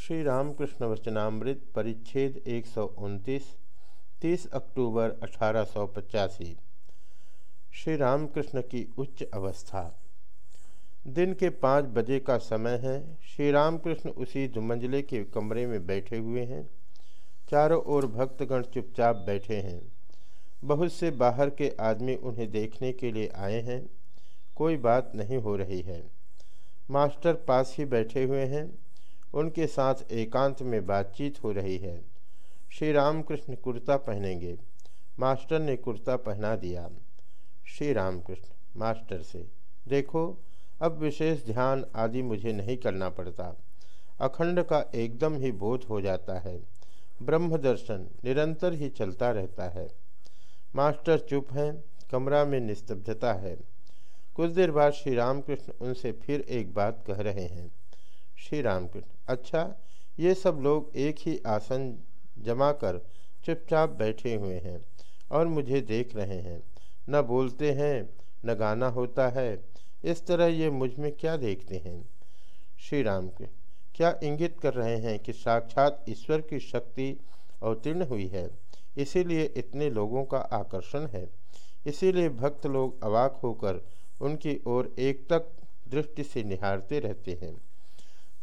श्री रामकृष्ण वचनामृत परिच्छेद एक सौ उनतीस, तीस अक्टूबर अठारह सौ पचासी। श्री रामकृष्ण की उच्च अवस्था। दिन के पाँच बजे का समय है। श्री रामकृष्ण उसी दुमंजले के कमरे में बैठे हुए हैं। चारों ओर भक्तगण चुपचाप बैठे हैं। बहुत से बाहर के आदमी उन्हें देखने के लिए आए हैं। कोई बात नहीं हो रही है। मास्टर पास ही बैठे हुए हैं। उनके साथ एकांत में बातचीत हो रही है। श्री रामकृष्ण कुर्ता पहनेंगे। मास्टर ने कुर्ता पहना दिया। श्री रामकृष्ण मास्टर से, देखो, अब विशेष ध्यान आदि मुझे नहीं करना पड़ता। अखंड का एकदम ही बोध हो जाता है। ब्रह्म दर्शन निरंतर ही चलता रहता है। मास्टर चुप हैं, कमरा में निस्तब्धता है। कुछ देर बाद श्री रामकृष्ण उनसे फिर एक बात कह रहे हैं। श्री रामकृष्ण अच्छा ये सब लोग एक ही आसन जमा कर चुपचाप बैठे हुए हैं और मुझे देख रहे हैं। न बोलते हैं, न गाना होता है। इस तरह ये मुझमें क्या देखते हैं? श्री राम के क्या इंगित कर रहे हैं कि साक्षात ईश्वर की शक्ति अवतीर्ण हुई है? इसीलिए इतने लोगों का आकर्षण है। इसीलिए भक्त लोग अवाक होकर उनकी ओर एक तक दृष्टि से निहारते रहते हैं।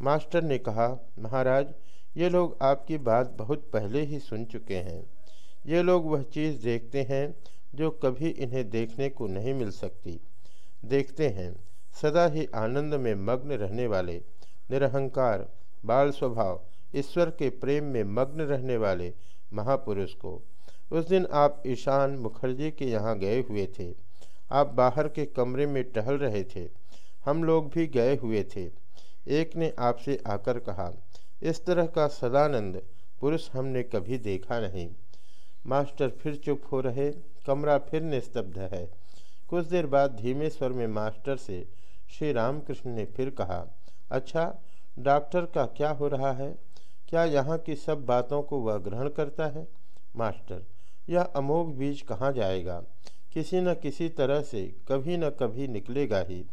मास्टर ने कहा, महाराज, ये लोग आपकी बात बहुत पहले ही सुन चुके हैं। ये लोग वह चीज़ देखते हैं जो कभी इन्हें देखने को नहीं मिल सकती। देखते हैं, सदा ही आनंद में मग्न रहने वाले, निरहंकार, बाल स्वभाव, ईश्वर के प्रेम में मग्न रहने वाले महापुरुष को। उस दिन आप ईशान मुखर्जी के यहाँ गए हुए थे। आप बाहर के कमरे में टहल रहे थे। हम लोग भी गए हुए थे। एक ने आपसे आकर कहा, इस तरह का सदानंद पुरुष हमने कभी देखा नहीं। मास्टर फिर चुप हो रहे, कमरा फिर निस्तब्ध है। कुछ देर बाद धीमे स्वर में मास्टर से श्री रामकृष्ण ने फिर कहा अच्छा डॉक्टर का क्या हो रहा है? क्या यहाँ की सब बातों को वह ग्रहण करता है? मास्टर, यह अमोघ बीज कहाँ जाएगा? किसी न किसी तरह से कभी न कभी निकलेगा ही।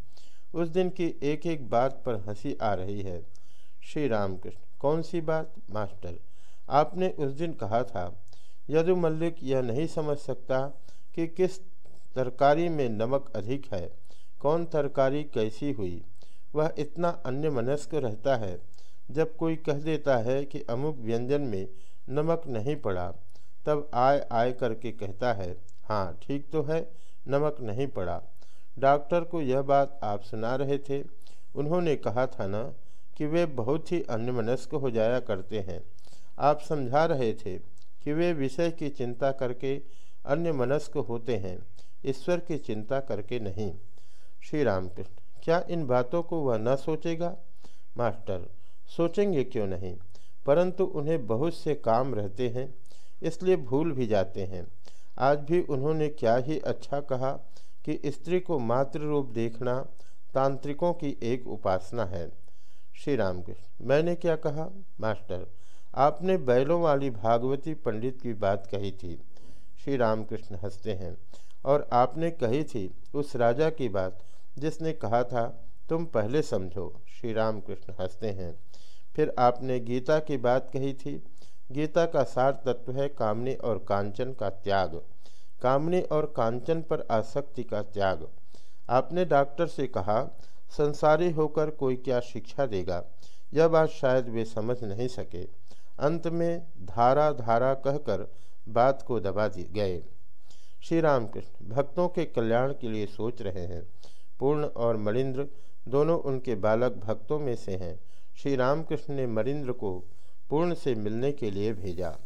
उस दिन की एक एक बात पर हँसी आ रही है। श्री रामकृष्ण, कौन सी बात? मास्टर, आपने उस दिन कहा था, यदु मल्लिक यह नहीं समझ सकता कि किस तरकारी में नमक अधिक है, कौन तरकारी कैसी हुई। वह इतना अन्य मनस्क रहता है, जब कोई कह देता है कि अमुक व्यंजन में नमक नहीं पड़ा, तब आय आय करके कहता है हाँ ठीक तो है, नमक नहीं पड़ा। डॉक्टर को यह बात आप सुना रहे थे। उन्होंने कहा था ना कि वे बहुत ही अन्यमनस्क हो जाया करते हैं। आप समझा रहे थे कि वे विषय की चिंता करके अन्य मनस्क होते हैं, ईश्वर की चिंता करके नहीं। श्री रामकृष्ण क्या इन बातों को वह न सोचेगा? मास्टर, सोचेंगे क्यों नहीं? परंतु उन्हें बहुत से काम रहते हैं, इसलिए भूल भी जाते हैं। आज भी उन्होंने क्या ही अच्छा कहा कि स्त्री को मातृ रूप देखना तांत्रिकों की एक उपासना है। श्री रामकृष्ण मैंने क्या कहा? मास्टर, आपने बैलों वाली भागवती पंडित की बात कही थी। श्री रामकृष्ण हँसते हैं। और आपने कही थी उस राजा की बात जिसने कहा था, तुम पहले समझो। श्री रामकृष्ण हँसते हैं। फिर आपने गीता की बात कही थी। गीता का सार तत्व है कामनी और कांचन का त्याग। कामनी और कांचन पर आसक्ति का त्याग। आपने डॉक्टर से कहा, संसारी होकर कोई क्या शिक्षा देगा? यह बात शायद वे समझ नहीं सके। अंत में धारा धारा कहकर बात को दबा दी गए। श्री रामकृष्ण भक्तों के कल्याण के लिए सोच रहे हैं। पूर्ण और मलिंद्र दोनों उनके बालक भक्तों में से हैं। श्री रामकृष्ण ने मरिंद्र को पूर्ण से मिलने के लिए भेजा।